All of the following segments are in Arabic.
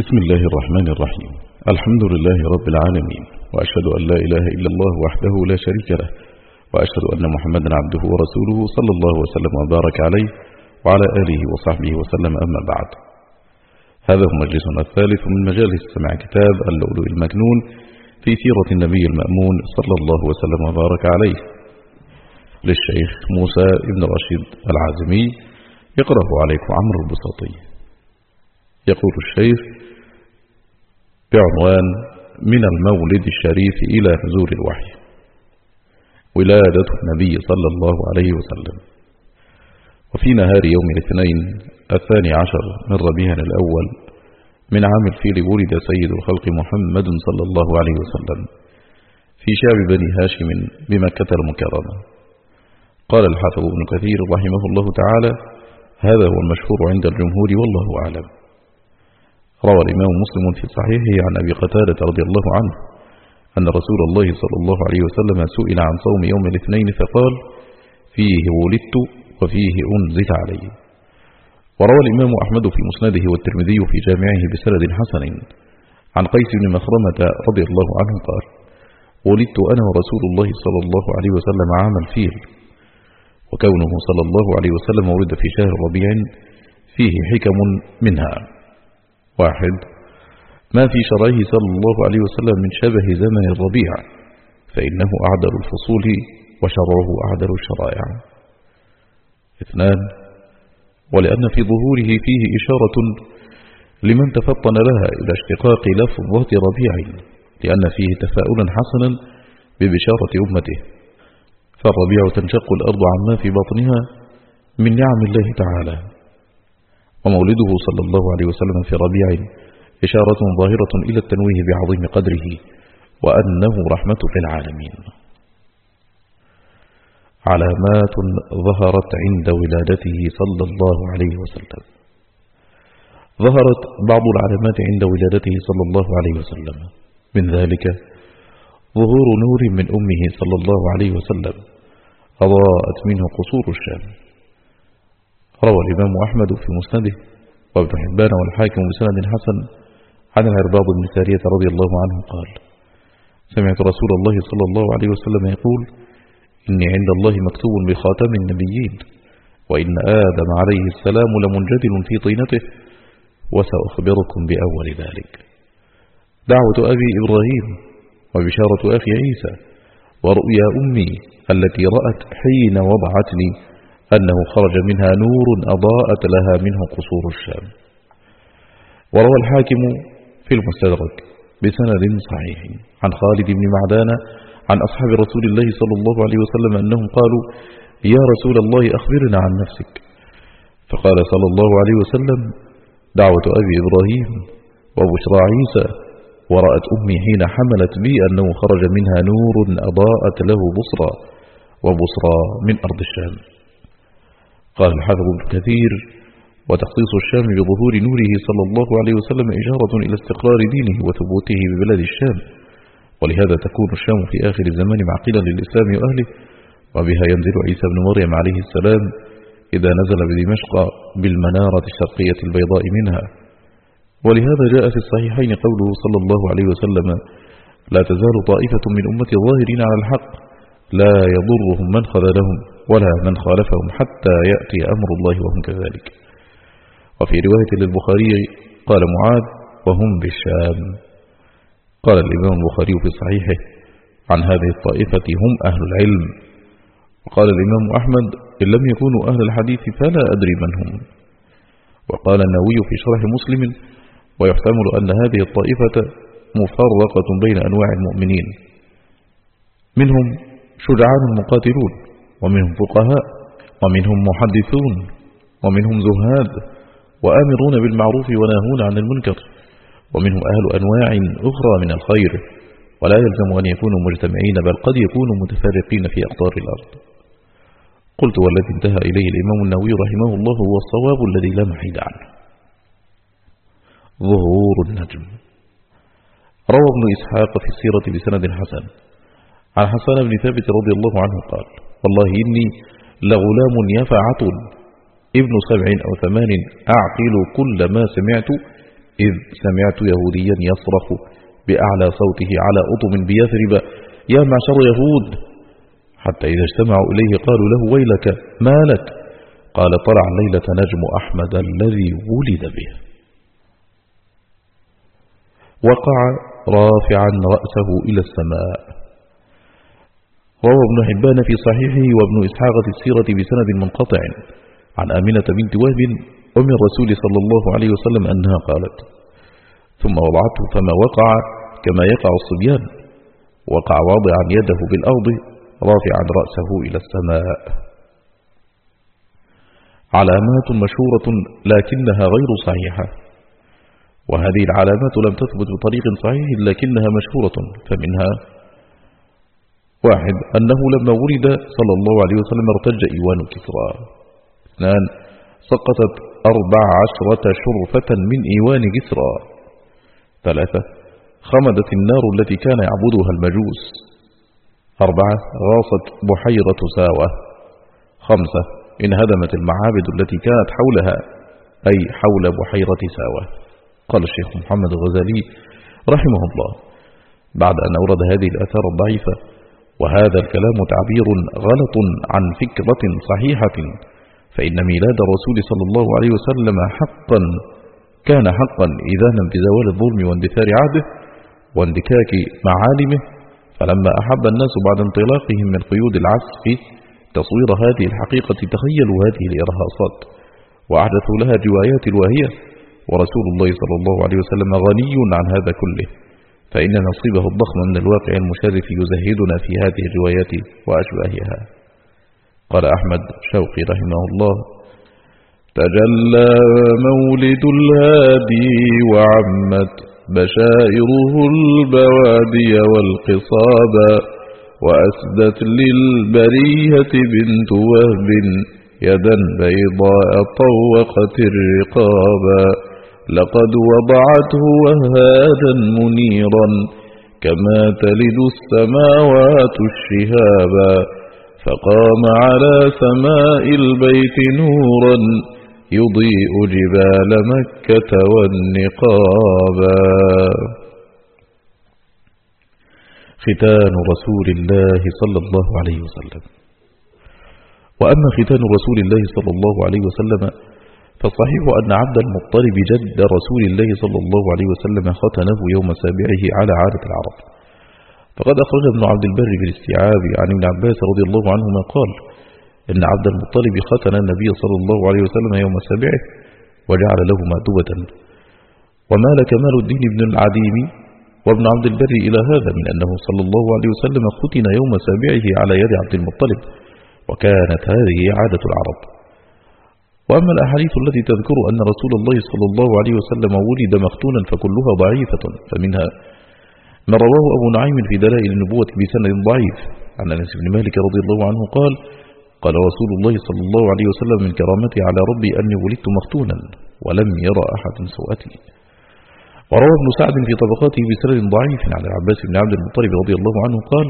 بسم الله الرحمن الرحيم الحمد لله رب العالمين وأشهد أن لا إله إلا الله وحده لا شريك له وأشهد أن محمدا عبده ورسوله صلى الله وسلم وبارك عليه وعلى آله وصحبه وسلم أما بعد هذا هو مجلسنا الثالث من مجالس سمع كتاب اللؤلؤ المكنون في سيرة النبي المأمون صلى الله وسلم وبارك عليه للشيخ موسى ابن رشيد العازمي يقرأه عليكم عمرو البساطي يقول الشيخ بعنوان من المولد الشريف إلى نزول الوحي. ولادة النبي صلى الله عليه وسلم. وفي نهار يوم الاثنين الثاني عشر من ربيع الأول من عام الفيل ولد سيد الخلق محمد صلى الله عليه وسلم في شعب بني هاشم بمكة المكرمة. قال الحافظ ابن كثير رحمه الله تعالى هذا هو المشهور عند الجمهور والله أعلم. روى الإمام مسلم في صحيحه عن أبي قتادة رضي الله عنه أن رسول الله صلى الله عليه وسلم سئل عن صوم يوم الاثنين فقال فيه ولدت وفيه أنزل علي وروى الإمام أحمد في مسنده والترمذي في جامعه بسند حسن عن قيس بن مخرمة رضي الله عنه قال ولدت أنا ورسول الله صلى الله عليه وسلم عام الفيل وكونه صلى الله عليه وسلم ولد في شهر ربيع فيه حكم منها واحد. ما في شرعه صلى الله عليه وسلم من شبه زمن الربيع فإنه أعدل الفصول وشرعه أعدل الشرائع. اثنان ولأن في ظهوره فيه إشارة لمن تفطن لها إلى اشتقاق لفظة ربيع لأن فيه تفاؤلا حسنا ببشارة أمته. فالربيع تنشق الأرض عما في بطنها من نعم الله تعالى. ومولده صلى الله عليه وسلم في ربيع إشارة ظاهرة إلى التنويه بعظيم قدره وأنه رحمة للعالمين علامات ظهرت عند ولادته صلى الله عليه وسلم. ظهرت بعض العلامات عند ولادته صلى الله عليه وسلم. من ذلك ظهور نور من أمه صلى الله عليه وسلم أضاءت منه قصور الشام. روى الإمام أحمد في مسنده وابن حبان والحاكم بسند حسن عن العرباض بن سارية رضي الله عنه قال سمعت رسول الله صلى الله عليه وسلم يقول إني عند الله مكتوب بخاتم النبيين وإن آدم عليه السلام لمنجدل في طينته وسأخبركم بأول ذلك. دعوة أبي إبراهيم وبشارة أخي عيسى ورؤيا أمي التي رأت حين وضعتني أنه خرج منها نور أضاءت لها منه قصور الشام. وروى الحاكم في المستدرك بسند صحيح عن خالد بن معدان عن أصحاب رسول الله صلى الله عليه وسلم أنهم قالوا يا رسول الله أخبرنا عن نفسك. فقال صلى الله عليه وسلم دعوة أبي إبراهيم وبشرى عيسى ورأت أمي حين حملت بي أنه خرج منها نور أضاءت له بصرى وبصرى من أرض الشام. قال الحافظ ابن كثير وتخصيص الشام بظهور نوره صلى الله عليه وسلم إشارة إلى استقرار دينه وثبوته ببلد الشام ولهذا تكون الشام في آخر الزمان معقلا للإسلام وأهله وبها ينزل عيسى بن مريم عليه السلام إذا نزل بدمشق بالمنارة الشرقية البيضاء منها. ولهذا جاء في الصحيحين قوله صلى الله عليه وسلم لا تزال طائفة من أمة ظاهرين على الحق لا يضرهم من خذلهم. ولا من خالفهم حتى يأتي أمر الله وهم كذلك. وفي رواية للبخاري قال معاذ وهم بالشام قال الإمام البخاري في صحيحه عن هذه الطائفة هم أهل العلم. وقال الإمام أحمد إن لم يكونوا أهل الحديث فلا أدري من هم. وقال النووي في شرح مسلم ويحتمل أن هذه الطائفة مفرقة بين أنواع المؤمنين. منهم شجعان مقاتلون. ومنهم فقهاء ومنهم محدثون ومنهم زهاد وآمرون بالمعروف وناهون عن المنكر ومنهم أهل أنواع أخرى من الخير ولا يلزم أن يكونوا مجتمعين بل قد يكونوا متفارقين في أقطار الأرض. قلت والذي انتهى إليه الإمام النووي رحمه الله هو الصواب الذي لا محيد عنه. ظهور النجم. روى ابن إسحاق في السيرة بسند حسن. عن حسان بن ثابت رضي الله عنه قال والله إني لغلام يفعة ابن سبع أو ثمان أعقل كل ما سمعت إذ سمعت يهوديا يصرخ بأعلى صوته على أطم بيثرب يا معشر يهود! حتى إذا اجتمعوا إليه قالوا له ويلك ما لك؟ قال طلع الليلة نجم أحمد الذي ولد به. وقع رافعا رأسه إلى السماء. روى ابن حبان في صحيحه وابن إسحاق في السيرة بسند منقطع. عن آمنة بنت وهب أم الرسول صلى الله عليه وسلم أنها قالت ثم وضعته فما وقع كما يقع الصبيان وقع واضعا يده بالأرض رافعا رأسه إلى السماء. علامات مشهورة لكنها غير صحيحة وهذه العلامات لم تثبت بطريق صحيح لكنها مشهورة فمنها واحد أنه لما ولد صلى الله عليه وسلم ارتج إيوان كسرى. اثنان سقطت أربع عشرة شرفة من إيوان كسرى. ثلاثة خمدت النار التي كان يعبدها المجوس. أربعة غاصت بحيرة ساوة. خمسة انهدمت المعابد التي كانت حولها أي حول بحيرة ساوة. قال الشيخ محمد الغزالي رحمه الله. بعد أن أورد هذه الآثار الضعيفة وهذا الكلام تعبير غلط عن فكرة صحيحة فإن ميلاد الرسول صلى الله عليه وسلم حقا كان حقا إذانا بزوال الظلم واندثار عهده واندكاك معالمه فلما أحب الناس بعد انطلاقهم من قيود العسف تصوير هذه الحقيقة تخيلوا هذه الإرهاصات وأحدثوا لها روايات الواهية ورسول الله صلى الله عليه وسلم غني عن هذا كله. فإن نصيبه الضخم من الواقع المشرف يزهدنا في هذه الروايات وأشباهها. قال أحمد شوقي رحمه الله تجلى مولد الهادي وعمت بشائره البوادي والقصابا وأسدت للبريهة بنت وهب يدا بيضاء طوقت الرقابا لقد وضعته وهادا منيرا كما تلد السماوات الشهابا فقام على سماء البيت نورا يضيء جبال مكة والنقابا ختان رسول الله صلى الله عليه وسلم. وأما ختان رسول الله صلى الله عليه وسلم فالصحيح أن عبد المطلب جد رسول الله صلى الله عليه وسلم ختنه يوم سابعه على عادة العرب. فقد أخرج ابن عبد البر في الاستيعاب عن ابن عباس رضي الله عنهما قال إن عبد المطلب ختن النبي صلى الله عليه وسلم يوم سابعه وجعل له مأدوبة ومال كمال الدين بن العديم؟ وابن عبد البر إلى هذا من أنه صلى الله عليه وسلم ختن يوم سابعه على يد عبد المطلب وكانت هذه عادة العرب. وأما الأحاديث التي تذكر أن رسول الله صلى الله عليه وسلم ولد مختونا فكلها ضعيفة فمنها ما رواه أبو نعيم في دلائل النبوة بسند ضعيف. عن أنس بن مالك رضي الله عنه قال قال رسول الله صلى الله عليه وسلم من كرامتي على ربي أني ولدت مختونا ولم يرى أحد سوءتي وروى ابن سعد في طبقاته بسند ضعيف. عن العباس بن عبد المطلب رضي الله عنه قال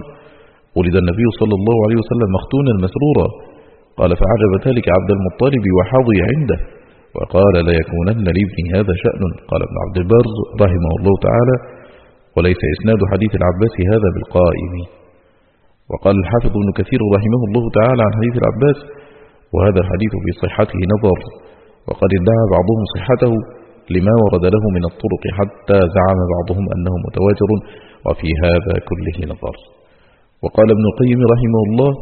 ولد النبي صلى الله عليه وسلم مختونا مسرورا قال فعجب ذلك عبد المطلب وحظي عنده وقال لا يكونن لابني هذا شأن. قال ابن عبد البر رحمه الله تعالى وليس إسناد حديث العباس هذا بالقائم. وقال الحافظ ابن كثير رحمه الله تعالى عن حديث العباس وهذا الحديث في صحته نظر. وقد ادعى بعضهم صحته لما ورد له من الطرق حتى زعم بعضهم أنه متواتر وفي هذا كله نظر. وقال ابن القيم رحمه الله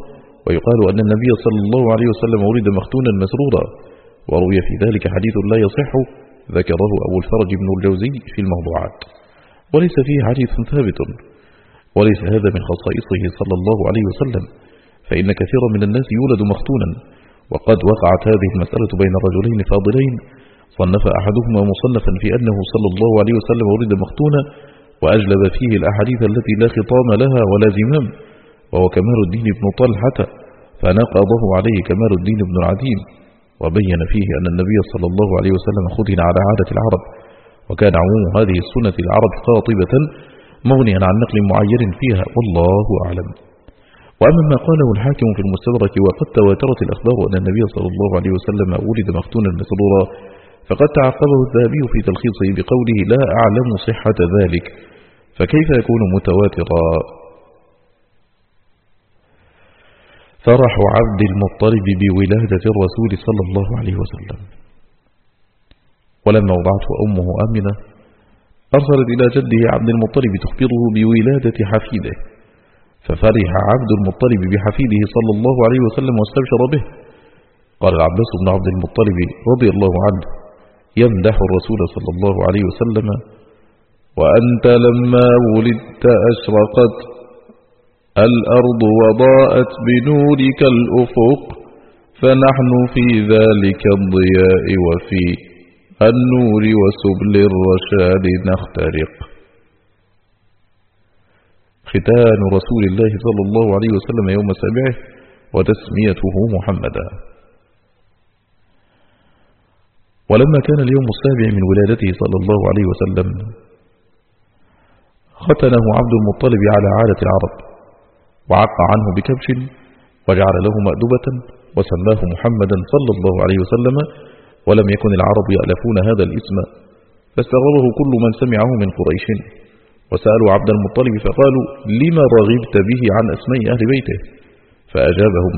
ويقال أن النبي صلى الله عليه وسلم ولد مختونا مسرورا. وروي في ذلك حديث لا يصح ذكره أبو الفرج بن الجوزي في الموضوعات. وليس فيه حديث ثابت. وليس هذا من خصائصه صلى الله عليه وسلم. فإن كثيرا من الناس يولد مختونا. وقد وقعت هذه المسألة بين رجلين فاضلين. صنف أحدهما مصنفا في أنه صلى الله عليه وسلم ولد مختونا وأجلب فيه الأحاديث التي لا خطام لها ولا زمام. وهو كمال الدين بن طلحة فنقضه عليه كمال الدين بن العديم وبين فيه أن النبي صلى الله عليه وسلم ختن على عادة العرب وكان عموم هذه السنة العرب قاطبة مغنيا عن نقل معين فيها والله أعلم. وأما ما قاله الحاكم في المستدرك وقد تواترت الأخبار أن النبي صلى الله عليه وسلم ولد مختونا مسرورا فقد تعقبه الذهبي في تلخيصه بقوله لا أعلم صحة ذلك فكيف يكون متواترا؟ فرح عبد المطلب بولادة الرسول صلى الله عليه وسلم. ولما وضعته أمه آمنة أرسلت إلى جده عبد المطلب تخبره بولادة حفيده. ففرح عبد المطلب بحفيده صلى الله عليه وسلم واستبشر به. قال العباس بن عبد المطلب رضي الله عنه يمدح الرسول صلى الله عليه وسلم وأنت لما ولدت أشرقت الأرض وضاءت بنورك الأفق فنحن في ذلك الضياء وفي النور وسبل الرشاد نخترق. ختان رسول الله صلى الله عليه وسلم يوم سابعه وتسميته محمدا. ولما كان اليوم السابع من ولادته صلى الله عليه وسلم ختنه عبد المطلب على عادة العرب. وعق عنه بكبش وجعل له مأدبة وسماه محمدا صلى الله عليه وسلم ولم يكن العرب يألفون هذا الاسم. فاستغربه كل من سمعه من قريش. وسألوا عبد المطلب فقالوا لما رغبت به عن أسماء أهل بيته؟ فأجابهم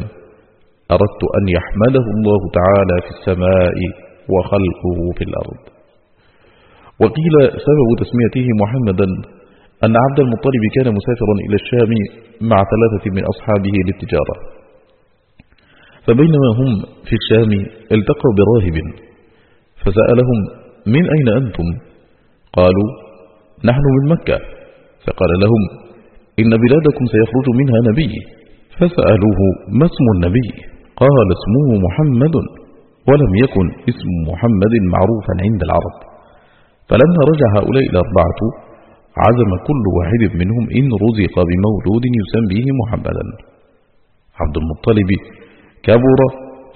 أردت أن يحمله الله تعالى في السماء وخلقه في الأرض. وقيل سبب تسميته محمدا. أن عبد المطلب كان مسافرا إلى الشام مع ثلاثة من أصحابه للتجارة. فبينما هم في الشام التقوا براهب فسألهم من أين أنتم؟ قالوا نحن من مكة. فقال لهم إن بلادكم سيخرج منها نبي. فسألوه ما اسم النبي؟ قال اسمه محمد ولم يكن اسم محمد معروفا عند العرب. فلما رجع هؤلاء الأربعة عزم كل واحد منهم إن رزق بمولود يسميه محمدا. عبد المطلب كبر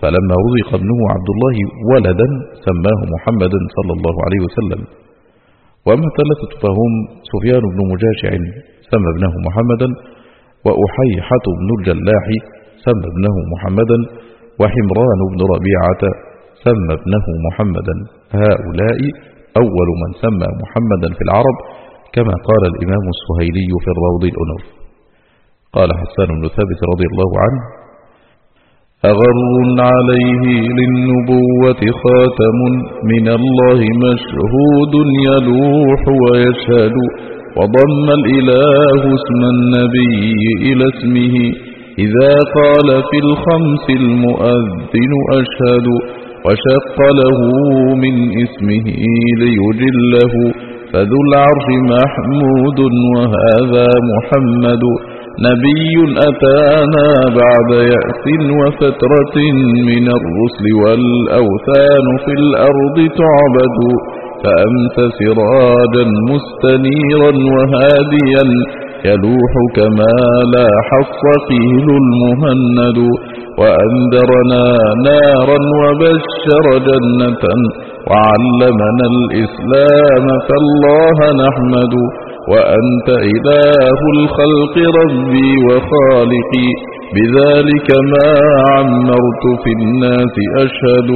فلما رزق ابنه عبد الله ولدا سماه محمدا صلى الله عليه وسلم. وأما الثلاثة فهم سفيان بن مجاشع سمى ابنه محمدا وأحيحة بن الجلاح سمى ابنه محمدا وحمران بن ربيعة سمى ابنه محمدا. هؤلاء أول من سمى محمدا في العرب كما قال الإمام السهيلي في الروض الأنف قال حسان بن ثابت رضي الله عنه أغر عليه للنبوة خاتم من الله مشهود يلوح ويشهد وضم الإله اسم النبي إلى اسمه إذا قال في الخمس المؤذن أشهد وشق له من اسمه ليجله. فذو العرش محمود وهذا محمد نبي أتانا بعد يأس وفترة من الرسل والأوثان في الأرض تعبد فأمس سراجا مستنيرا وهاديا يلوح كما لاح الصقيل المهند وأنذرنا نارا وبشر جنة وعلمنا الإسلام فالله نحمد وأنت إله الخلق ربي وخالقي بذلك ما عمرت في الناس أشهد.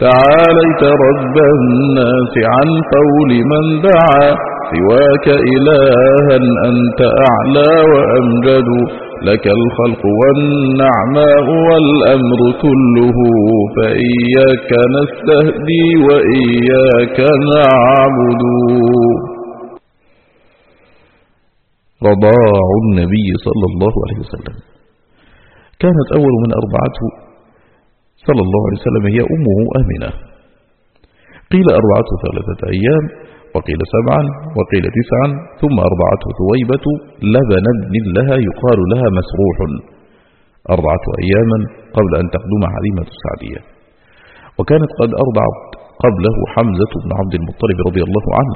تعاليت رب الناس عن قول من دعا. سواك إلها أنت أعلى وأمجد. لك الخلق والنعماء والأمر كله. فإياك نستهدي وإياك نعبد. رضاع النبي صلى الله عليه وسلم. كانت أول من أربعته. صلى الله عليه وسلم هي أمه آمنة. قيل أربعته ثلاثة أيام. وقيل سبعا وقيل تسعا ثم أربعته ثويبة لبن ابن لها يقال لها مسروح. أربعة أياما قبل أن تقدم حليمة السعدية. وكانت قد أرضعت قبله حمزة بن عبد المطلب رضي الله عنه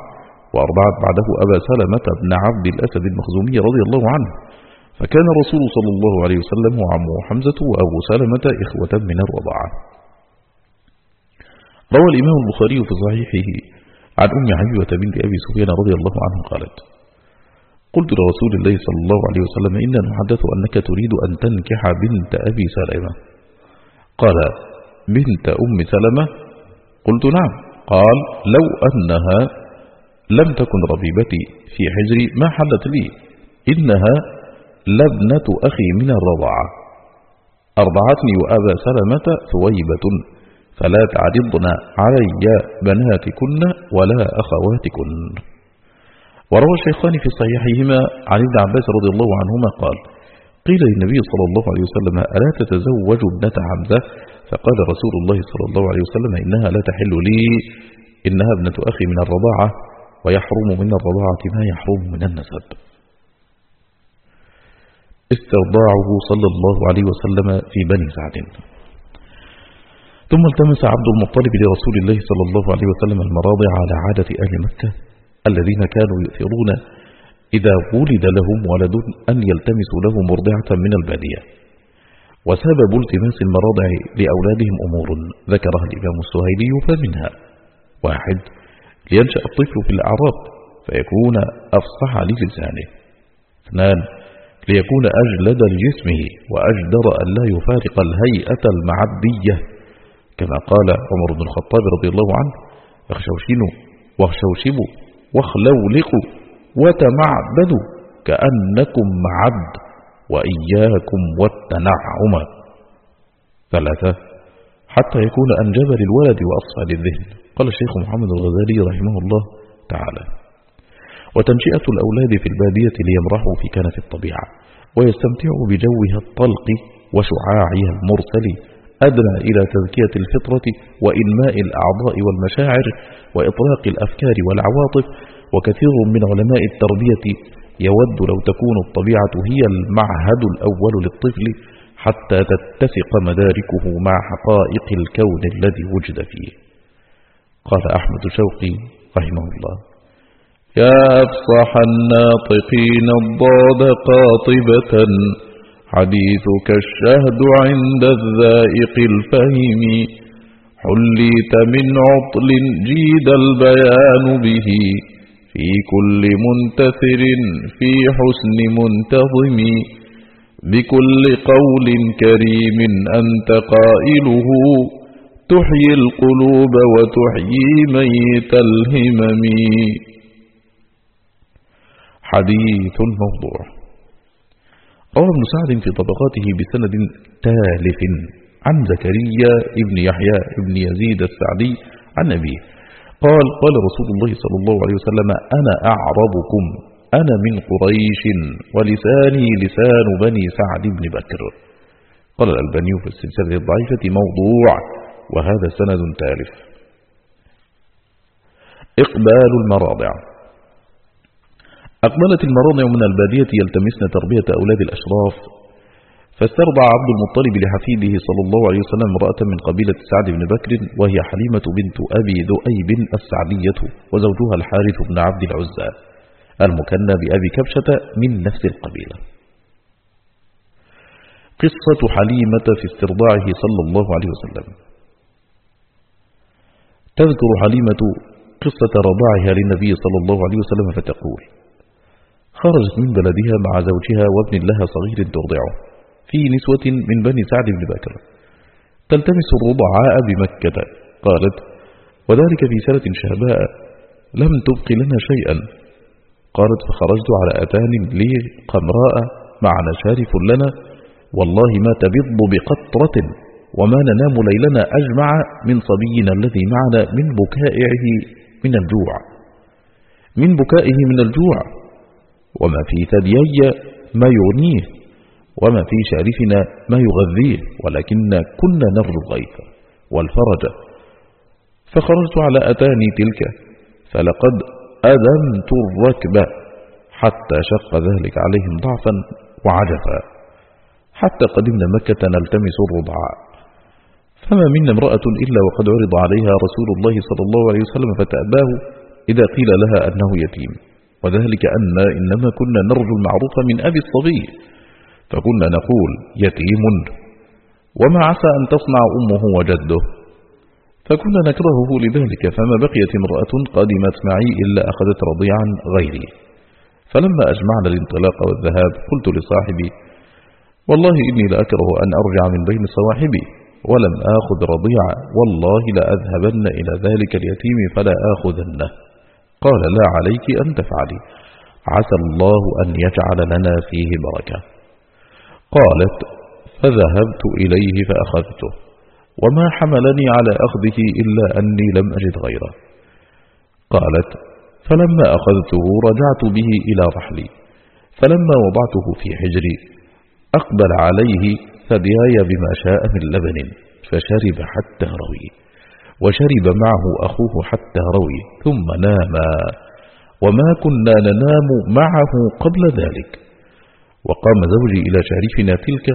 وأرضعت بعده أبا سلمة بن عبد الأسد المخزومي رضي الله عنه. فكان الرسول صلى الله عليه وسلم وعمه حمزة وأبو سلمة إخوة من الرضاعة. روى الإمام البخاري في صحيحه عن أم حبيبة بنت أبي سفيان رضي الله عنه قالت قلت لرسول الله صلى الله عليه وسلم إن نحدث أنك تريد أن تنكح بنت أبي سلمة. قال بنت أم سلمة؟ قلت نعم. قال لو أنها لم تكن ربيبتي في حجري ما حلت لي؟ إنها لابنة أخي من الرضاعة. أرضعتني وأبا سلمة ثويبة. فلا تعرضن علي بناتكن ولا أخواتكن. وروى الشيخان في صحيحهما عن ابن عباس رضي الله عنهما قال قيل للنبي صلى الله عليه وسلم ألا تتزوج ابنة حمزة؟ فقال رسول الله صلى الله عليه وسلم إنها لا تحل لي إنها ابنة أخي من الرضاعة ويحرم من الرضاعة ما يحرم من النسب. استرضاعه صلى الله عليه وسلم في بني سعد. ثم التمس عبد المطلب لرسول الله صلى الله عليه وسلم المراضع على عادة أهل مكة الذين كانوا يؤثرون إذا ولد لهم ولد أن يلتمسوا له مرضعة من البادية. وسبب التماس المراضع لأولادهم أمور ذكرها الإمام السهيلي فمنها واحد لينشأ الطفل في الأعراب فيكون أفصح للسانه اثنان ليكون أجلد لجسمه وأجدر أن لا يفارق الهيئة المعدية. كما قال عمر بن الخطاب رضي الله عنه اخشوشنوا واخشوشبوا واخلولقوا وتمعبدوا كأنكم معد وإياكم والتنعم. ثلاثة حتى يكون أنجب للولد وأصفى للذهن قال الشيخ محمد الغزالي رحمه الله تعالى وتنشئة الأولاد في البادية ليمرحوا في كنف الطبيعة ويستمتعوا بجوها الطلق وشعاعها المرسل أدنى إلى تزكية الفطرة وإنماء الأعضاء والمشاعر وإطلاق الأفكار والعواطف وكثير من علماء التربية يود لو تكون الطبيعة هي المعهد الأول للطفل حتى تتسق مداركه مع حقائق الكون الذي وجد فيه. قال أحمد شوقي رحمه الله. يا أفصح الناطقين الضاد قاطبة حديثك الشهد عند الذائق الفهم. حليت من عطل جيد البيان به. في كل منتثر في حسن منتظم. بكل قول كريم أنت قائله. تحيي القلوب وتحيي ميت الهمم. حديث الموضوع. روى ابن سعد في طبقاته بسند تالف عن زكريا ابن يحيى ابن يزيد السعدي عن أبيه. قال قال رسول الله صلى الله عليه وسلم أنا أعربكم أنا من قريش ولساني لسان بني سعد بن بكر. قال الألباني في السلسلة الضعيفة موضوع وهذا سند تالف. إقبال المراضع أقبلت المراضع من البادية يلتمسن تربية أولاد الأشراف فاسترضع عبد المطلب لحفيده صلى الله عليه وسلم امرأة من قبيلة سعد بن بكر وهي حليمة بنت أبي ذؤيب السعدية وزوجها الحارث بن عبد العزى المكنى بأبي كبشة من نفس القبيلة. قصة حليمة في استرضاعه صلى الله عليه وسلم. تذكر حليمة قصة رضاعها للنبي صلى الله عليه وسلم فتقول خرجت من بلدها مع زوجها وابن لها صغير ترضعه في نسوة من بني سعد بن بكر. تلتمس الرضعاء بمكة قالت وذلك في سنة شهباء لم تبق لنا شيئا. قالت فخرجت على أتان لي قمراء مع نشارف لنا والله ما تبض بقطرة وما ننام ليلنا أجمع من صبينا الذي معنا من بكائه من الجوع. من بكائه من الجوع وما في ثديي ما يغنيه وما في شارفنا ما يغذيه ولكن كنا نرجو الغيث والفرج. فخرجت على أتاني تلك فلقد أذنت الركب حتى شق ذلك عليهم ضعفا وعجفا. حتى قدمنا مكة نلتمس الرضعاء فما منا امرأة إلا وقد عرض عليها رسول الله صلى الله عليه وسلم فتأباه إذا قيل لها أنه يتيم. وذلك أن إنما كنا نرجو المعروف من أبي الصبي فكنا نقول يتيم وما عسى أن تصنع أمه وجده. فكنا نكرهه لذلك فما بقيت امرأة قدمت معي إلا أخذت رضيعا غيري. فلما أجمعنا الانطلاق والذهاب قلت لصاحبي والله إني لأكره أن أرجع من بين صواحبي ولم آخذ رضيعا والله لأذهبن إلى ذلك اليتيم فلا آخذنه. قال لا عليك أن تفعلي. عسى الله أن يجعل لنا فيه بركة. قالت فذهبت إليه فأخذته. وما حملني على أخذه إلا أني لم أجد غيره. قالت فلما أخذته رجعت به إلى رحلي. فلما وضعته في حجري أقبل عليه ثدياي بما شاء من لبن فشرب حتى روي. وشرب معه أخوه حتى روي ثم ناما. وما كنا ننام معه قبل ذلك. وقام زوجي إلى شريفنا تلك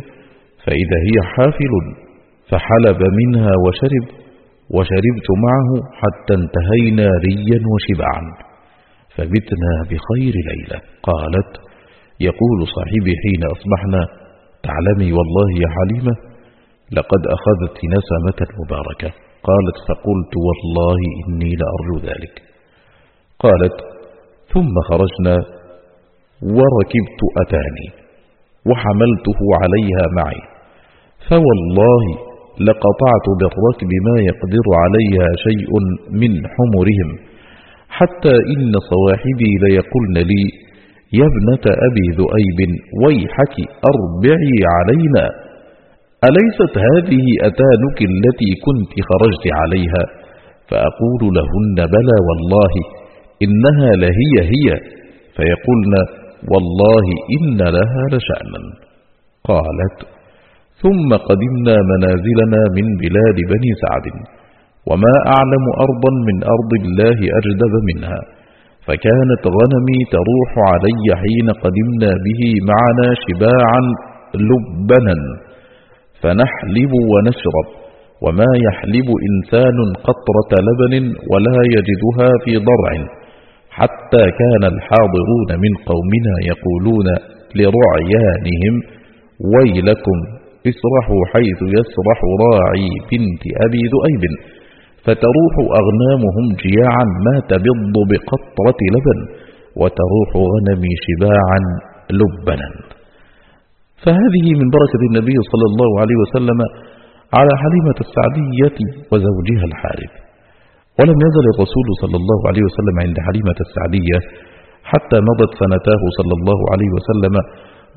فإذا هي حافل فحلب منها وشرب وشربت معه حتى انتهينا ريا وشبعا. فبتنا بخير ليلة. قالت يقول صاحبي حين أصبحنا تعلمي والله يا حليمة لقد أخذت نسمة مباركة. قالت فقلت والله إني لأرجو ذلك. قالت ثم خرجنا وركبت أتاني وحملته عليها معي. فوالله لقطعت بالركب ما يقدر عليها شيء من حمرهم حتى إن صواحبي ليقولن لي يا ابنة أبي ذؤيب ويحك أربعي علينا. أليست هذه أتانك التي كنت خرجت عليها؟ فأقول لهن بلى والله إنها لهي هي. فيقولن والله إن لها لشأنا. قالت ثم قدمنا منازلنا من بلاد بني سعد وما أعلم أرضا من أرض الله أجدب منها. فكانت غنمي تروح علي حين قدمنا به معنا شباعا لبنا. فنحلب ونشرب وما يحلب إنسان قطرة لبن ولا يجدها في ضرع حتى كان الحاضرون من قومنا يقولون لرعيانهم ويلكم اسرحوا حيث يسرح راعي بنت أبي ذؤيب. فتروح أغنامهم جياعا ما تبض بقطرة لبن وتروح غنمي شباعا لبنا. فهذه من بركة النبي صلى الله عليه وسلم على حليمة السعدية وزوجها الحارث. ولم يزل الرسول صلى الله عليه وسلم عند حليمة السعدية حتى مضت سنتاه صلى الله عليه وسلم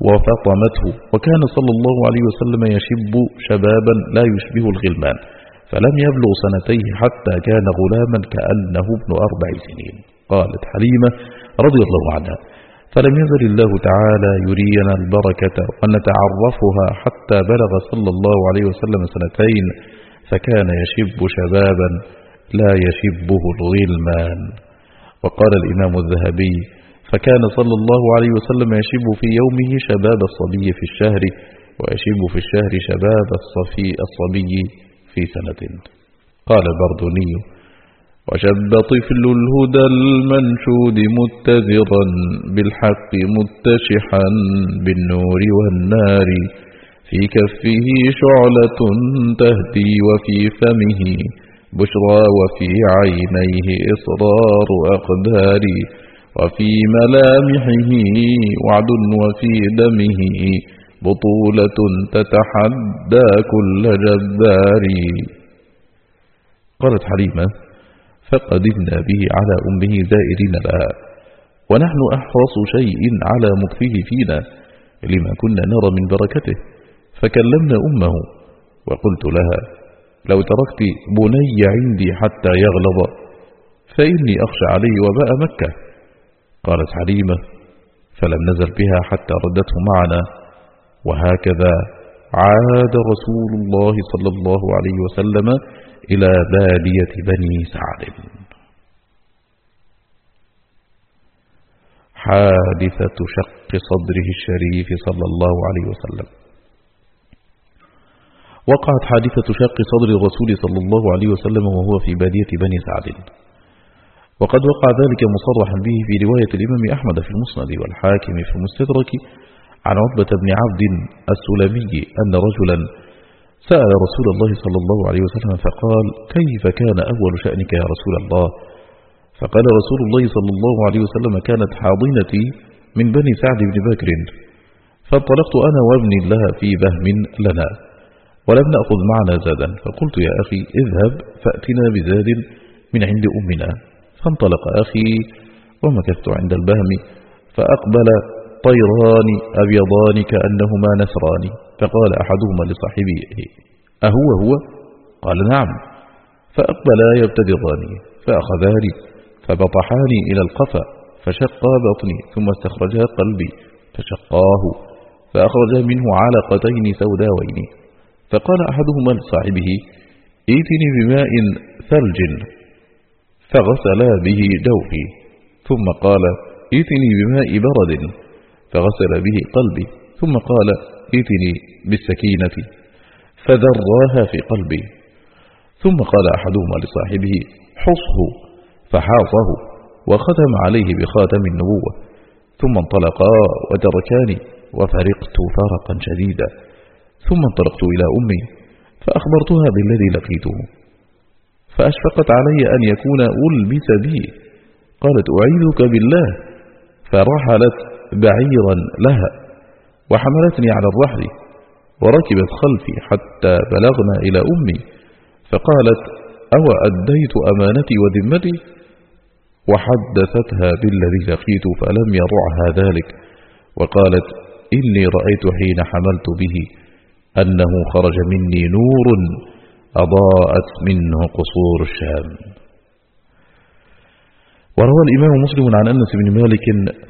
وفطمته. وكان صلى الله عليه وسلم يشب شبابا لا يشبه الغلمان فلم يبلغ سنتيه حتى كان غلاما كأنه ابن أربع سنين. قالت حليمة رضي الله عنها فلم يزل الله تعالى يرينا البركة ونتعرفها حتى بلغ صلى الله عليه وسلم سنتين فكان يشب شبابا لا يشبه الغلمان. وقال الإمام الذهبي فكان صلى الله عليه وسلم يشب في يومه شباب الصبي في الشهر ويشب في الشهر شباب الصفي الصبي في سنة. قال البردوني وشب طفل الهدى المنشود متذرا بالحق متشحا بالنور والنار. في كفه شعلة تهدي وفي فمه بشرى وفي عينيه إصرار أقدار. وفي ملامحه وعد وفي دمه بطولة تتحدى كل جبار. قالت حليمة فقدمنا به على أمه زائرين لها ونحن أحرص شيء على مكفه فينا لما كنا نرى من بركته. فكلمنا أمه وقلت لها لو تركت بني عندي حتى يغلظ فإني أخشى عليه وباء مكة. قالت حليمة فلم نزل بها حتى ردته معنا. وهكذا عاد رسول الله صلى الله عليه وسلم إلى بادية بني سعد. حادثة شق صدره الشريف صلى الله عليه وسلم. وقعت حادثة شق صدر الرسول صلى الله عليه وسلم وهو في بادية بني سعد. وقد وقع ذلك مصرحا به في رواية الإمام أحمد في المسند والحاكم في المستدرك عن عتبة بن عبد السلمي أن رجلا سأل رسول الله صلى الله عليه وسلم فقال كيف كان أول شأنك يا رسول الله؟ فقال رسول الله صلى الله عليه وسلم كانت حاضنتي من بني سعد بن بكر فانطلقت أنا وابني لها في بهم لنا ولم نأخذ معنا زادا فقلت يا أخي اذهب فأتنا بزاد من عند أمنا. فانطلق أخي ومكثت عند البهم فأقبل طيران أبيضان كأنهما نسران. فقال أحدهما لصاحبه أهو هو؟ قال نعم. فأقبلا يبتدراني فأخذاني فبطحاني إلى القفا فشقا بطني ثم استخرجا قلبي فشقاه فأخرجا منه علقتين سوداوين. فقال أحدهما لصاحبه ائتني بماء ثلج فغسلا به جوفي ثم قال ائتني بماء برد فغسل به قلبي ثم قال ائتني بالسكينة فذراها في قلبي. ثم قال أحدهما لصاحبه حصه. فحاصه وختم عليه بخاتم النبوة. ثم انطلقا وتركاني وفرقت فرقا شديدا. ثم انطلقت إلى أمي فأخبرتها بالذي لقيته. فأشفقت علي أن يكون ألبس بي. قالت أعيذك بالله. فرحلت بعيرا لها. وحملتني على الرحل وركبت خلفي حتى بلغنا إلى أمي فقالت أو أديت أمانتي وذمتي؟ وحدثتها بالذي لقيت فلم يرعها ذلك وقالت إني رأيت حين حملت به أنه خرج مني نور أضاءت منه قصور الشام. وروى الإمام مسلم عن أنس بن مالك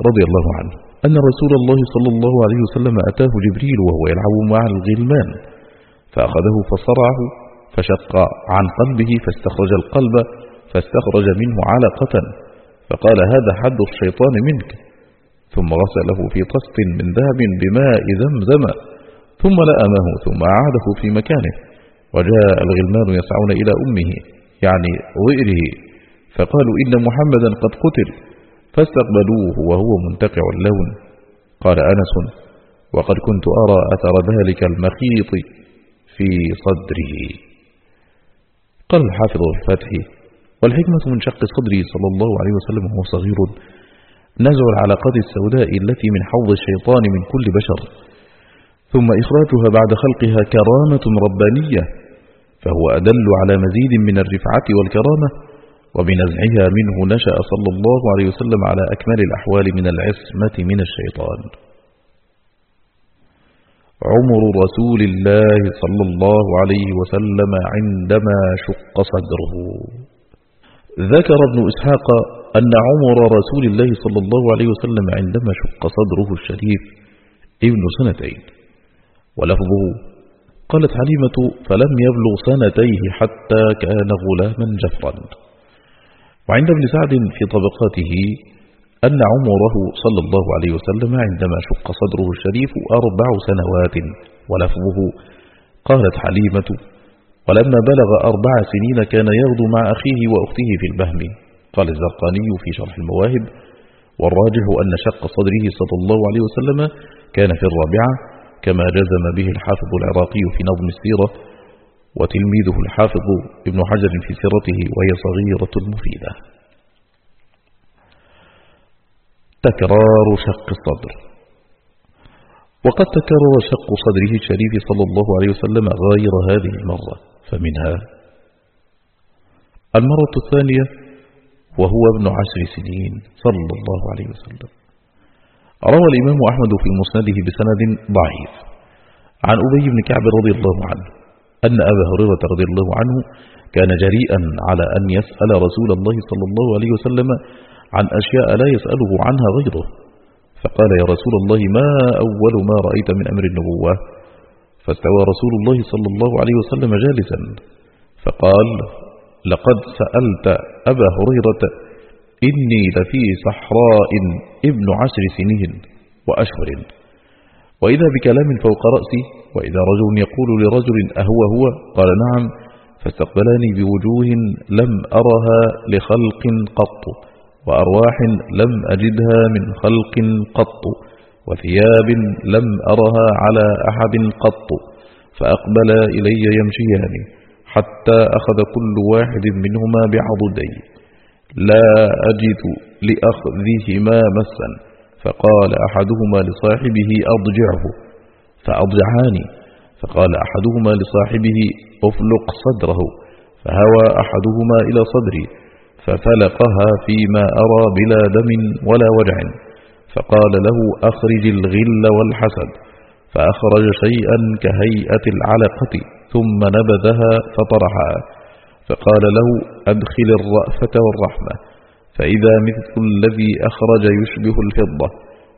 رضي الله عنه. أن رسول الله صلى الله عليه وسلم أتاه جبريل وهو يلعب مع الغلمان فأخذه فصرعه فشق عن قلبه فاستخرج القلب فاستخرج منه علقة فقال هذا حد الشيطان منك. ثم غسله في طست من ذهب بماء زمزم ثم لأمه ثم أعاده في مكانه. وجاء الغلمان يسعون إلى أمه يعني ضئره فقالوا إن محمدا قد قتل. فاستقبلوه وهو منتقع اللون. قال أنس وقد كنت أرى أثر ذلك المخيط في صدره قال الحافظ الفتح والحكمة من شق صدره صلى الله عليه وسلم وهو صغير نزع العلاقات السوداء التي من حوض الشيطان من كل بشر. ثم إخراجها بعد خلقها كرامة ربانية فهو أدل على مزيد من الرفعة والكرامة. وبنزعها منه نشأ صلى الله عليه وسلم على أكمل الأحوال من العصمة من الشيطان. عمر رسول الله صلى الله عليه وسلم عندما شق صدره. ذكر ابن إسحاق أن عمر رسول الله صلى الله عليه وسلم عندما شق صدره الشريف ابن سنتين. ولفظه قالت حليمة فلم يبلغ سنتيه حتى كان غلاما جفرا. وعند ابن سعد في طبقاته أن عمره صلى الله عليه وسلم عندما شق صدره الشريف أربع سنوات ولفظه قالت حليمة ولما بلغ أربع سنين كان يغدو مع أخيه وأخته في البهم قال الزرقاني في شرح المواهب والراجح أن شق صدره صلى الله عليه وسلم كان في الرابعة كما جزم به الحافظ العراقي في نظم السيرة وتلميذه الحافظ ابن حجر في سيرته وهي صغيرة مفيدة. تكرار شق الصدر. وقد تكرر شق صدره الشريف صلى الله عليه وسلم غير هذه المرة فمنها المرة الثانية وهو ابن عشر سنين صلى الله عليه وسلم. روى الإمام أحمد في مسنده بسند ضعيف. عن أبي بن كعب رضي الله عنه. أن أبا هريرة رضي الله عنه كان جريئا على أن يسأل رسول الله صلى الله عليه وسلم عن أشياء لا يسأله عنها غيره. فقال يا رسول الله ما أول ما رأيت من أمر النبوة؟ فاستوى رسول الله صلى الله عليه وسلم جالسا. فقال لقد سألت أبا هريرة إني لفي صحراء ابن عشر سنين وأشهر. وإذا بكلام فوق رأسي وإذا رجل يقول لرجل أهو هو؟ قال نعم فاستقبلاني بوجوه لم أرها لخلق قط وأرواح لم أجدها من خلق قط وثياب لم أرها على أحد قط فأقبلا إلي يمشيان حتى أخذ كل واحد منهما بعضدي لا أجد لأخذهما مسا. فقال أحدهما لصاحبه أضجعه فأضجعاني. فقال أحدهما لصاحبه أفلق صدره فهوى أحدهما إلى صدري ففلقها فيما أرى بلا دم ولا وجع فقال له أخرج الغل والحسد فأخرج شيئا كهيئة العلقة ثم نبذها فطرحها فقال له أدخل الرأفة والرحمة. فإذا مثل الذي أخرج يشبه الفضة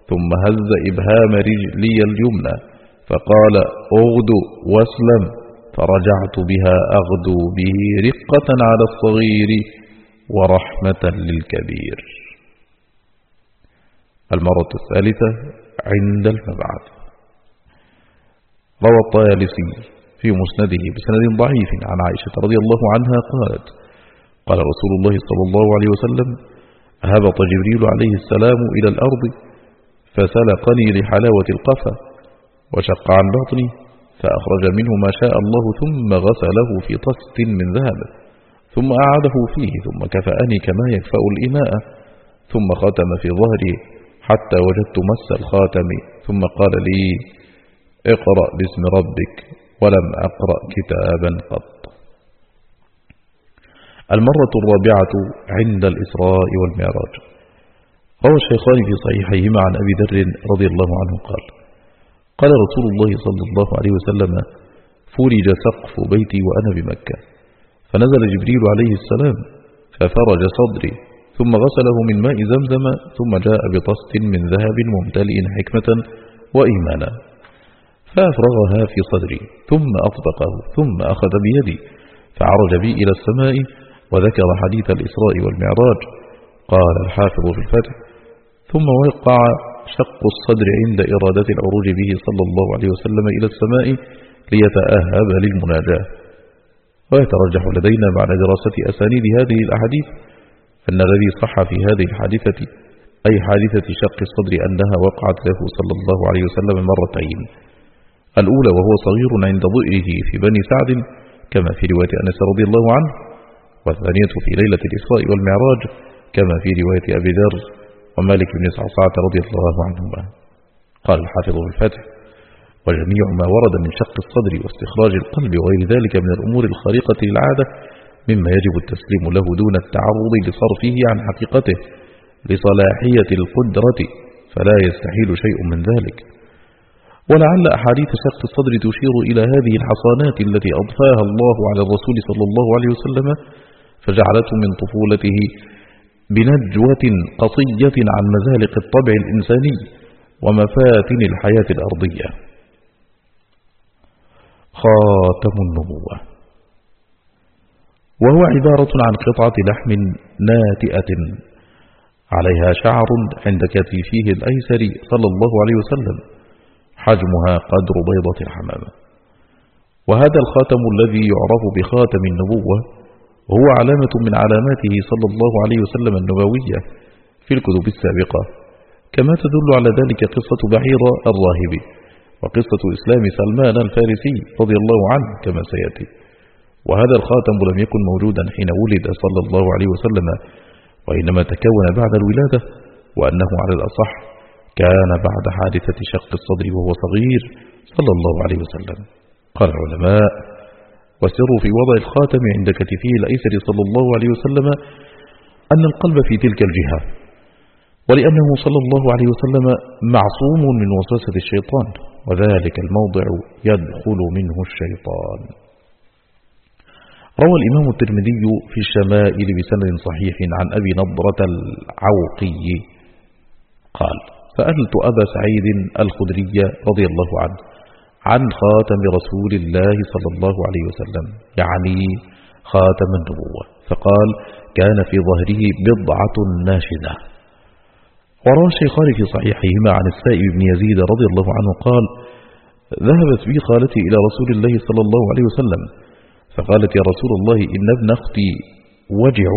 ثم هز إبهام رجلي اليمنى فقال أغدو واسلم فرجعت بها أغدو به رقة على الصغير ورحمة للكبير. المرة الثالثة عند المبعث. روى الطيالسي في مسنده بسند ضعيف عن عائشة رضي الله عنها قالت قال رسول الله صلى الله عليه وسلم هبط جبريل عليه السلام إلى الأرض فسلقني لحلاوة القفا وشق عن بطني فأخرج منه ما شاء الله ثم غسله في طست من ذهب ثم أعاده فيه ثم كفأني كما يكفأ الإناء ثم ختم في ظهري حتى وجدت مس الخاتم ثم قال لي اقرأ باسم ربك ولم أقرأ كتابا قط المرة الرابعة عند الإسراء والمعراج. روى الشيخان في صحيحيهما عن أبي ذر رضي الله عنه قال قال رسول الله صلى الله عليه وسلم فرج سقف بيتي وأنا بمكة. فنزل جبريل عليه السلام ففرج صدري ثم غسله من ماء زمزم ثم جاء بطست من ذهب ممتلئ حكمة وإيمانا. فأفرغها في صدري ثم أطبقه ثم أخذ بيدي فعرج بي إلى السماء وذكر حديث الإسراء والمعراج قال الحافظ في الفتح ثم وقع شق الصدر عند إرادة العروج به صلى الله عليه وسلم إلى السماء ليتأهب للمناجاة. ويترجح لدينا بعد دراسة أسانيد هذه الأحاديث أن الذي صح في هذه الحادثة أي حادثة شق الصدر أنها وقعت له صلى الله عليه وسلم مرتين. الأولى وهو صغير عند ضئه في بني سعد كما في رواية أنس رضي الله عنه والثانية في ليلة الإسراء والمعراج كما في رواية أبي ذر ومالك بن صعصعة رضي الله عنهما. قال الحافظ الفتح وجميع ما ورد من شق الصدر واستخراج القلب وغير ذلك من الأمور الخارقة للعادة مما يجب التسليم له دون التعرض لصرفه عن حقيقته لصلاحية القدرة فلا يستحيل شيء من ذلك. ولعل أحاديث شق الصدر تشير إلى هذه الحصانات التي أضفاها الله على الرسول صلى الله عليه وسلم فجعلته من طفولته بنجوة قصية عن مزالق الطبع الإنساني ومفاتن الحياة الأرضية. خاتم النبوة. وهو عبارة عن قطعة لحم ناتئة. عليها شعر عند كتفيه الأيسر صلى الله عليه وسلم حجمها قدر بيضة الحمامة وهذا الخاتم الذي يعرف بخاتم النبوة وهو علامة من علاماته صلى الله عليه وسلم النبوية في الكتب السابقة. كما تدل على ذلك قصة بعير الراهب وقصة إسلام سلمان الفارسي رضي الله عنه كما سيأتي. وهذا الخاتم لم يكن موجودا حين ولد صلى الله عليه وسلم وإنما تكون بعد الولادة وأنه على الأصح كان بعد حادثة شق الصدر وهو صغير صلى الله عليه وسلم. قال العلماء والسر في وضع الخاتم عند كتفه الأيسر صلى الله عليه وسلم أن القلب في تلك الجهة ولأنه صلى الله عليه وسلم معصوم من وسوسة الشيطان وذلك الموضع يدخل منه الشيطان. روى الإمام الترمذي في الشمائل بسند صحيح عن أبي نضرة العوقي قال سألت أبا سعيد الخدري رضي الله عنه عن خاتم رسول الله صلى الله عليه وسلم يعني خاتم النبوة. فقال كان في ظهره بضعة ناشدة وروى الشيخان في صحيحهما عن السائب بن يزيد رضي الله عنه قال ذهبت بي خالتي إلى رسول الله صلى الله عليه وسلم فقالت يا رسول الله إن ابن أختي وجع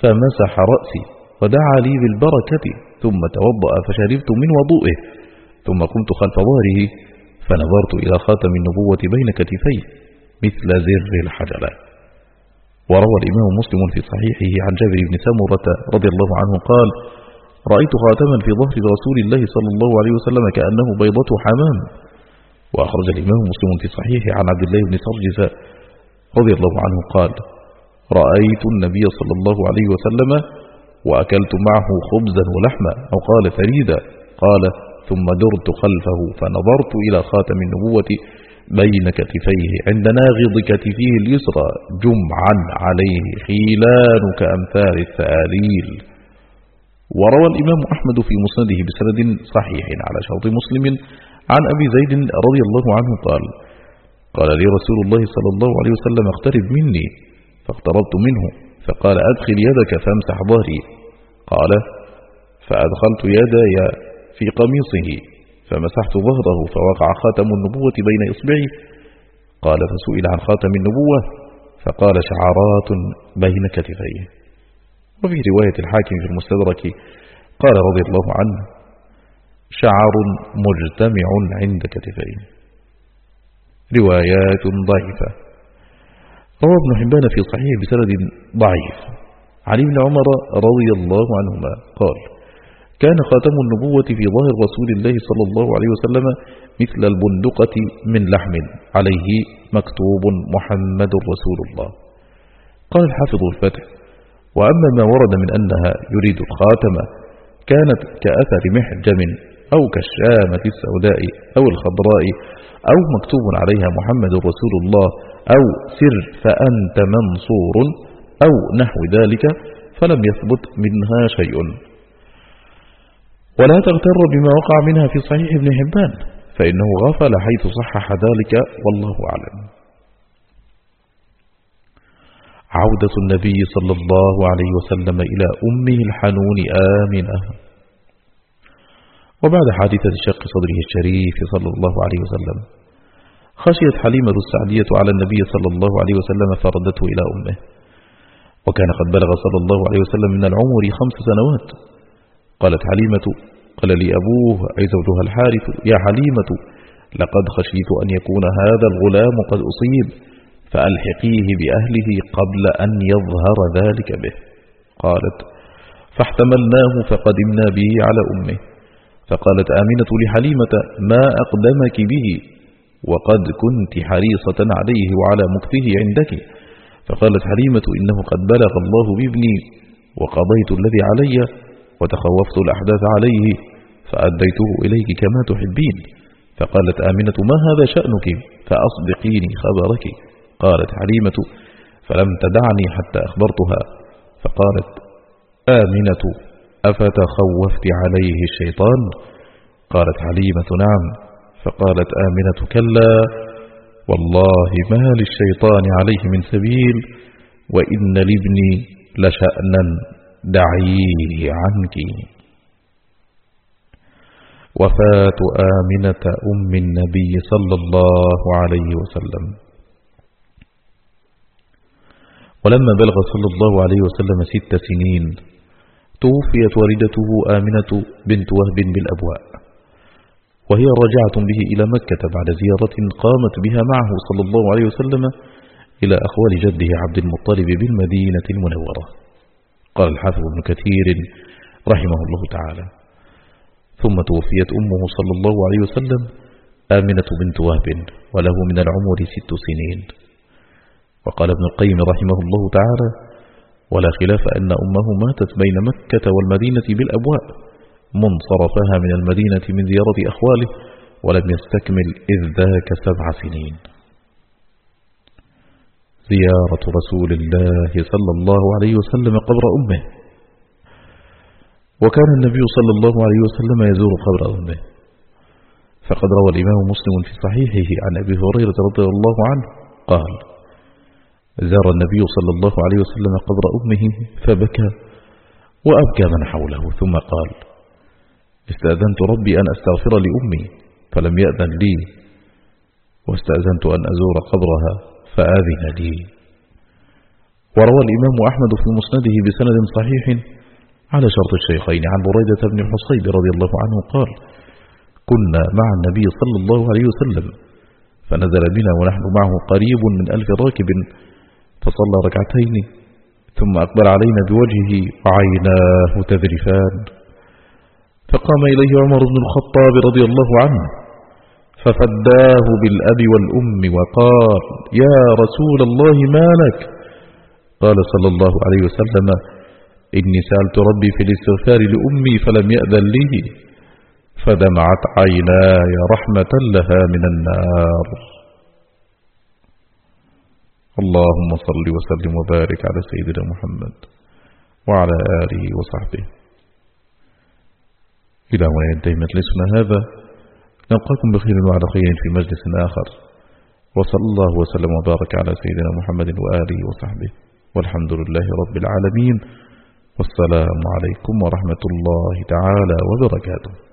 فمسح رأسي ودعا لي بالبركة ثم توضأ فشربت من وضوئه ثم قمت خلف ظهره فنظرت إلى خاتم النبوة بين كتفيه مثل زر الحجلة وروى الإمام مسلم في صحيحه عن جابر بن سمرة رضي الله عنه قال رأيت خاتما في ظهر رسول الله صلى الله عليه وسلم كأنه بيضة حمام. وأخرج الإمام مسلم في صحيحه عن عبد الله بن سرجس رضي الله عنه قال رأيت النبي صلى الله عليه وسلم وأكلت معه خبزا ولحما. أو قال فريدا قال ثم درت خلفه فنظرت إلى خاتم النبوة بين كتفيه. عند ناغض كتفيه اليسرى جمعا عليه خيلان كأمثال الثاليل. وروى الإمام أحمد في مسنده بسند صحيح على شرط مسلم عن أبي زيد رضي الله عنه قال قال لي رسول الله صلى الله عليه وسلم اقترب مني فاقتربت منه فقال أدخل يدك فامسح ظهري قال فأدخلت يدي في قميصه فمسحت ظهره فوقع خاتم النبوة بين إصبعي. قال فسئل عن خاتم النبوة فقال شعرات بين كتفيه. وفي رواية الحاكم في المستدرك قال رضي الله عنه شعر مجتمع عند كتفيه. روايات ضعيفة. روى ابن حبان في صحيح بسند ضعيف. علي بن عمر رضي الله عنهما قال كان خاتم النبوة في ظهر رسول الله صلى الله عليه وسلم مثل البندقة من لحم عليه مكتوب محمد رسول الله. قال الحافظ الفتح وأما ما ورد من أنها يريد الخاتم كانت كأثر محجم أو كالشامة السوداء أو الخضراء أو مكتوب عليها محمد رسول الله أو سر فأنت منصور أو نحو ذلك فلم يثبت منها شيء. ولا تغتر بما وقع منها في صحيح ابن حبان فإنه غفل حيث صحح ذلك والله أعلم. عودة النبي صلى الله عليه وسلم إلى أمه الحنون آمنة. وبعد حادثة شق صدره الشريف صلى الله عليه وسلم خشيت حليمة السعدية على النبي صلى الله عليه وسلم فردته إلى أمه. وكان قد بلغ صلى الله عليه وسلم من العمر خمس سنوات. قالت حليمة قال لي أبوه أي زوجها الحارث يا حليمة لقد خشيت أن يكون هذا الغلام قد أصيب فألحقيه بأهله قبل أن يظهر ذلك به. قالت فاحتملناه فقدمنا به على أمه. فقالت آمنة لحليمة ما أقدمك به؟ وقد كنت حريصة عليه وعلى مكثه عندك. فقالت حليمة إنه قد بلغ الله بابني وقضيت الذي علي وتخوفت الأحداث عليه فأديته إليك كما تحبين. فقالت آمنة ما هذا شأنك؟ فأصدقيني خبرك. قالت حليمة فلم تدعني حتى أخبرتها. فقالت آمنة أفتخوفت عليه الشيطان؟ قالت حليمة نعم. فقالت آمنة كلا والله ما للشيطان عليه من سبيل وإن لابني لشأنا. دعيه عنك. وفاة آمنة أم النبي صلى الله عليه وسلم. ولما بلغ صلى الله عليه وسلم ست سنين توفيت والدته آمنة بنت وهب بالأبواء. وهي راجعة به إلى مكة بعد زيارة قامت بها معه صلى الله عليه وسلم إلى أخوال جده عبد المطلب بالمدينة المنورة. قال الحافظ ابن كثير رحمه الله تعالى. ثم توفيت أمه صلى الله عليه وسلم آمنة بنت وهب وله من العمر ست سنين. وقال ابن القيم رحمه الله تعالى ولا خلاف أن أمه ماتت بين مكة والمدينة بالأبواء منصرفها من المدينة من زيارة أخواله ولم يستكمل إذ ذاك سبع سنين. زيارة رسول الله صلى الله عليه وسلم قبر أمه. وكان النبي صلى الله عليه وسلم يزور قبر أمه. فقد روى الإمام مسلم في صحيحه عن أبي هريرة رضي الله عنه قال زار النبي صلى الله عليه وسلم قبر أمه فبكى وأبكى من حوله ثم قال استأذنت ربي أن أستغفر لأمي فلم يأذن لي واستأذنت أن أزور قبرها فآذن لي وروى الإمام أحمد في مسنده بسند صحيح على شرط الشيخين عن بريدة بن الحصيب رضي الله عنه قال كنا مع النبي صلى الله عليه وسلم فنزل بنا ونحن معه قريب من ألف راكب فصلى ركعتين ثم أقبل علينا بوجهه وعيناه تذرفان. فقام إليه عمر بن الخطاب رضي الله عنه ففداه بالأب والأم وقال يا رسول الله ما لك؟ قال صلى الله عليه وسلم إني سألت ربي في الاستغفار لأمي فلم يأذن لي. فدمعت عيناي رحمة لها من النار. اللهم صل وسلم وبارك على سيدنا محمد وعلى آله وصحبه. إلى هنا ينتهي مجلسنا هذا؟ نلقاكم بخير وعلى خير في مجلس آخر. وصلى الله وسلم وبارك على سيدنا محمد وآله وصحبه. والحمد لله رب العالمين. والسلام عليكم ورحمة الله تعالى وبركاته.